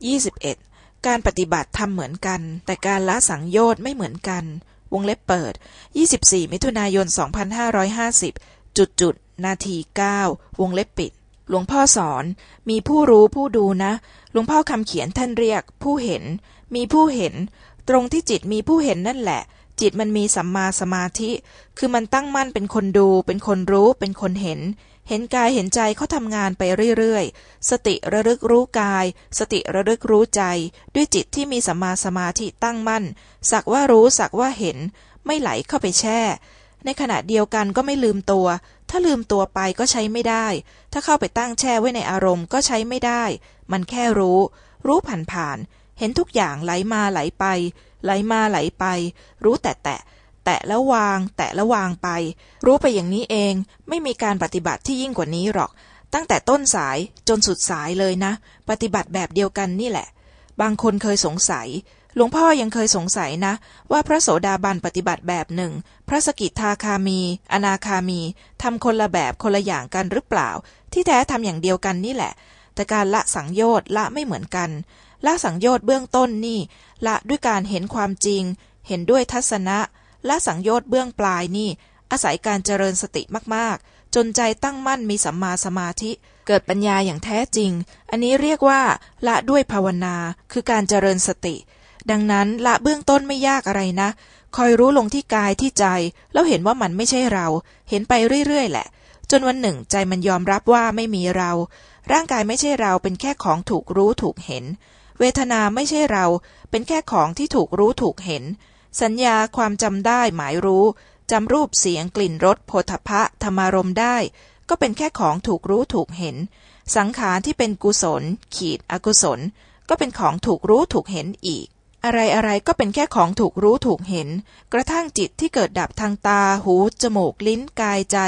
21. การปฏิบัติทำเหมือนกัน แต่การละสังโยชน์ไม่เหมือนกัน วงเล็บเปิด 24 มิถุนายน 2550 จุดจุด นาที 9 วงเล็บปิด หลวงพ่อสอน มีผู้รู้ผู้ดูนะ หลวงพ่อคำเขียนท่านเรียก ผู้เห็น มีผู้เห็น ตรงที่จิตมีผู้เห็นนั่นแหละ จิตมันมีสัมมาสมาธิ คือมันตั้งมั่นเป็นคนดู เป็นคนรู้ เป็นคนเห็น เห็นกายเห็นใจเขาทำงานไปเรื่อยๆ สติระลึกรู้กาย สติระลึกรู้ใจ ด้วยจิตที่มีสัมมาสมาธิตั้งมั่น สักว่ารู้สักว่าเห็น ไม่ไหลเข้าไปแช่ ในขณะเดียวกันก็ไม่ลืมตัว ถ้าลืมตัวไปก็ใช้ไม่ได้ ถ้าเข้าไปตั้งแช่ไว้ในอารมณ์ก็ใช้ไม่ได้ มันแค่รู้ รู้ผ่านๆเห็นทุกอย่างไหลมาไหลไป ไหลมาไหลไป รู้แต่แต่ะแล้ววาง แตะแล้ววางไป รู้ไปอย่างนี้เอง ไม่มีการปฏิบัติที่ยิ่งกว่านี้หรอก ตั้งแต่ต้นสายจนสุดสายเลยนะ ปฏิบัติแบบเดียวกันนี่แหละ บางคนเคยสงสัย หลวงพ่อยังเคยสงสัยนะ ว่าพระโสดาบันปฏิบัติแบบหนึ่ง พระสกิทาคามี อนาคามีทำคนละแบบคนละอย่างกันหรือเปล่า ที่แท้ทำอย่างเดียวกันนี่แหละ แต่การละสังโยชน์ละไม่เหมือนกันละสังโยชน์เบื้องต้นนี่ ละด้วยการเห็นความจริง เห็นด้วยทัศนะ ละสังโยชน์เบื้องปลายนี่ อาศัยการเจริญสติมากๆ จนใจตั้งมั่นมีสัมมาสมาธิ เกิดปัญญาอย่างแท้จริง อันนี้เรียกว่าละด้วยภาวนาคือการเจริญสติ ดังนั้นละเบื้องต้นไม่ยากอะไรนะ คอยรู้ลงที่กายที่ใจ แล้วเห็นว่ามันไม่ใช่เรา เห็นไปเรื่อยๆแหละ จนวันหนึ่งใจมันยอมรับว่าไม่มีเรา ร่างกายไม่ใช่เราเป็นแค่ของถูกรู้ถูกเห็น เวทนาไม่ใช่เรา เป็นแค่ของที่ถูกรู้ถูกเห็น สัญญาความจำได้หมายรู้จำรูปเสียงกลิ่นรสโผฏฐะธรรมารมได้ ก็เป็นแค่ของถูกรู้ถูกเห็น สังขารที่เป็นกุศล ขีดอกุศล ก็เป็นของถูกรู้ถูกเห็นอีก อะไรอะไรก็เป็นแค่ของถูกรู้ถูกเห็น กระทั่งจิตที่เกิดดับทางตาหู จมูกลิ้นกายใจ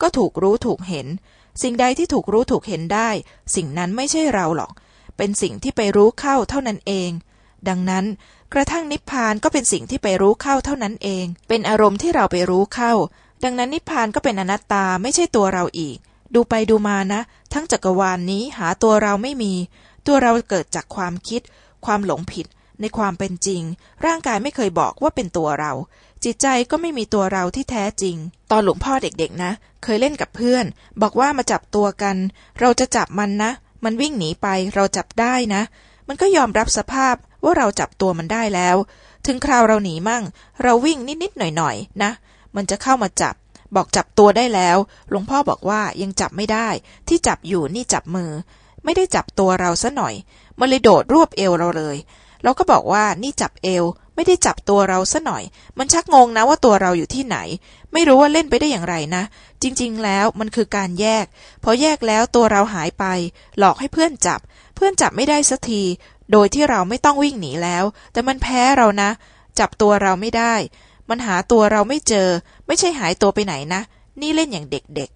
ก็ถูกรู้ถูกเห็น สิ่งใดที่ถูกรู้ถูกเห็นได้ สิ่งนั้นไม่ใช่เราหรอก เป็นสิ่งที่ไปรู้เข้าเท่านั้นเอง ดังนั้น กระทั่งนิพพานก็เป็นสิ่งที่ไปรู้เข้าเท่านั้นเอง เป็นอารมณ์ที่เราไปรู้เข้า ดังนั้นนิพพานก็เป็นอนัตตาไม่ใช่ตัวเราอีก ดูไปดูมานะ ทั้งจักรวาลนนี้หาตัวเราไม่มี ตัวเราเกิดจากความคิด ความหลงผิด ในความเป็นจริง ร่างกายไม่เคยบอกว่าเป็นตัวเรา จิตใจก็ไม่มีตัวเราที่แท้จริง ตอนหลวงพ่อเด็กๆนะ เคยเล่นกับเพื่อน บอกว่ามาจับตัวกัน เราจะจับมันนะ มันวิ่งหนีไปเราจับได้นะ มันก็ยอมรับสภาพว่าเราจับตัวมันได้แล้ว ถึงคราวเราหนีมั่ง เราวิ่งนิดๆหน่อยๆนะ มันจะเข้ามาจับ บอกจับตัวได้แล้ว หลวงพ่อบอกว่ายังจับไม่ได้ ที่จับอยู่นี่จับมือ ไม่ได้จับตัวเราซะหน่อย มันเลยโดดรวบเอวเราเลย เราก็บอกว่านี่จับเอว ไม่ได้จับตัวเราซะหน่อย มันชักงงนะว่าตัวเราอยู่ที่ไหน ไม่รู้ว่าเล่นไปได้อย่างไรนะ จริง ๆ แล้วมันคือการแยก พอแยกแล้วตัวเราหายไป หลอกให้เพื่อนจับ เพื่อนจับไม่ได้สักที โดยที่เราไม่ต้องวิ่งหนีแล้ว แต่มันแพ้เรานะ จับตัวเราไม่ได้ มันหาตัวเราไม่เจอ ไม่ใช่หายตัวไปไหนนะ นี่เล่นอย่างเด็กๆ